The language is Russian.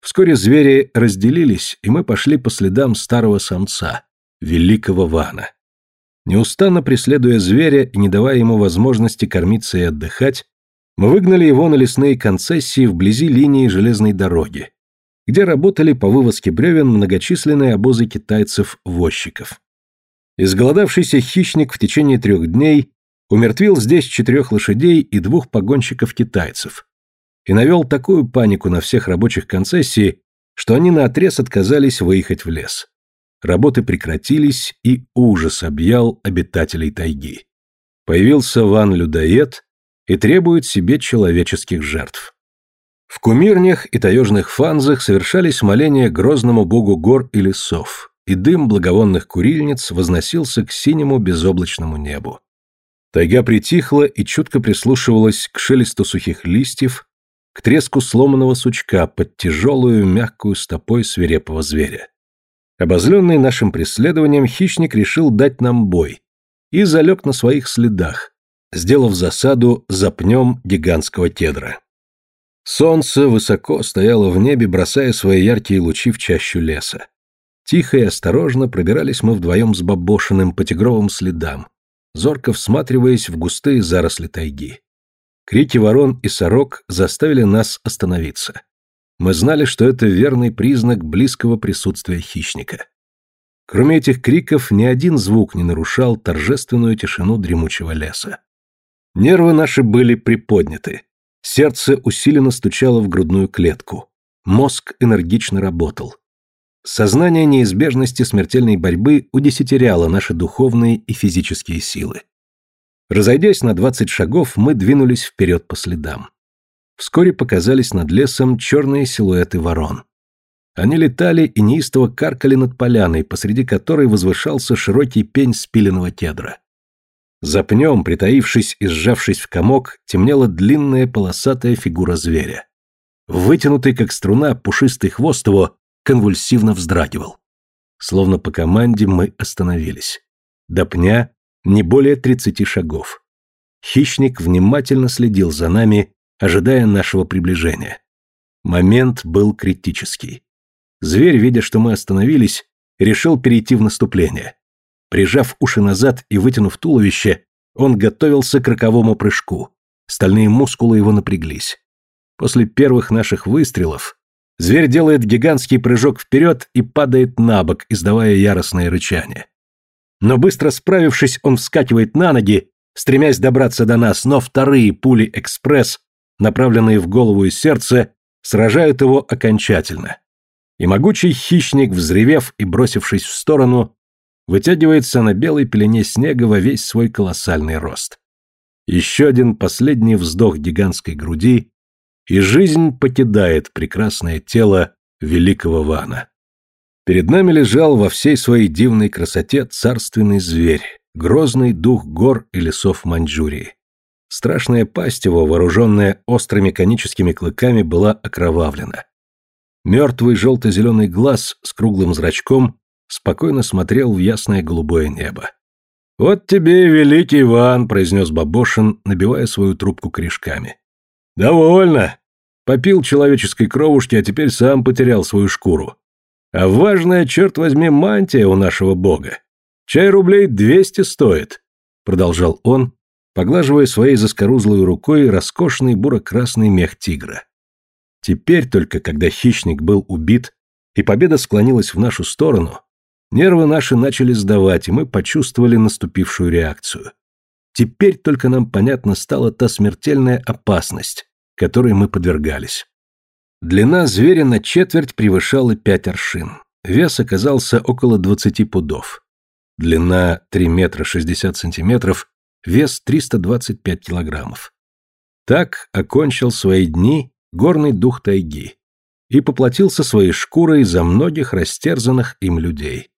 Вскоре звери разделились, и мы пошли по следам старого самца, великого Вана. Неустанно преследуя зверя и не давая ему возможности кормиться и отдыхать, мы выгнали его на лесные концессии вблизи линии железной дороги, где работали по вывозке бревен многочисленные обозы китайцев-возчиков. Изголодавшийся хищник в течение трех дней умертвил здесь четырех лошадей и двух погонщиков-китайцев и навел такую панику на всех рабочих концессий, что они наотрез отказались выехать в лес. Работы прекратились, и ужас объял обитателей тайги. Появился Ван-людоед и требует себе человеческих жертв. В кумирнях и таежных фанзах совершались моления грозному богу гор и лесов, и дым благовонных курильниц возносился к синему безоблачному небу. Тайга притихла и чутко прислушивалась к шелесту сухих листьев, к треску сломанного сучка под тяжелую мягкую стопой свирепого зверя. Обозленный нашим преследованием, хищник решил дать нам бой и залег на своих следах, сделав засаду за пнем гигантского кедра. Солнце высоко стояло в небе, бросая свои яркие лучи в чащу леса. Тихо и осторожно пробирались мы вдвоем с Бабошиным по тигровым следам, зорко всматриваясь в густые заросли тайги. Крики ворон и сорок заставили нас остановиться. Мы знали, что это верный признак близкого присутствия хищника. Кроме этих криков, ни один звук не нарушал торжественную тишину дремучего леса. Нервы наши были приподняты. Сердце усиленно стучало в грудную клетку. Мозг энергично работал. Сознание неизбежности смертельной борьбы удесятеряло наши духовные и физические силы. Разойдясь на двадцать шагов, мы двинулись вперед по следам. Вскоре показались над лесом черные силуэты ворон. Они летали и неистово каркали над поляной, посреди которой возвышался широкий пень спиленного кедра. За пнем, притаившись и сжавшись в комок, темнела длинная полосатая фигура зверя. Вытянутый, как струна, пушистый хвост его конвульсивно вздрагивал. Словно по команде мы остановились. До пня не более тридцати шагов. Хищник внимательно следил за нами, ожидая нашего приближения. Момент был критический. Зверь, видя, что мы остановились, решил перейти в наступление. Прижав уши назад и вытянув туловище, он готовился к роковому прыжку. Стальные мускулы его напряглись. После первых наших выстрелов зверь делает гигантский прыжок вперед и падает на бок, издавая яростное рычание. Но быстро справившись, он вскакивает на ноги, стремясь добраться до нас, но вторые пули «Экспресс», направленные в голову и сердце, сражают его окончательно. И могучий хищник, взревев и бросившись в сторону, вытягивается на белой пелене снега во весь свой колоссальный рост. Еще один последний вздох гигантской груди, и жизнь покидает прекрасное тело великого Вана. Перед нами лежал во всей своей дивной красоте царственный зверь, грозный дух гор и лесов Маньчжурии. Страшная пасть его, вооруженная острыми коническими клыками, была окровавлена. Мертвый желто-зеленый глаз с круглым зрачком спокойно смотрел в ясное голубое небо. «Вот тебе великий Иван», — произнес Бабошин, набивая свою трубку корешками. «Довольно. Попил человеческой кровушки, а теперь сам потерял свою шкуру. А важная, черт возьми, мантия у нашего бога. Чай рублей двести стоит, продолжал он, поглаживая своей заскорузлой рукой роскошный буро-красный мех тигра. Теперь только, когда хищник был убит, и победа склонилась в нашу сторону, нервы наши начали сдавать, и мы почувствовали наступившую реакцию. Теперь только нам понятно стала та смертельная опасность, которой мы подвергались. Длина зверя на четверть превышала пять аршин. Вес оказался около двадцати пудов. Длина три метра шестьдесят сантиметров, вес триста двадцать пять килограммов. Так окончил свои дни горный дух тайги и поплатился своей шкурой за многих растерзанных им людей.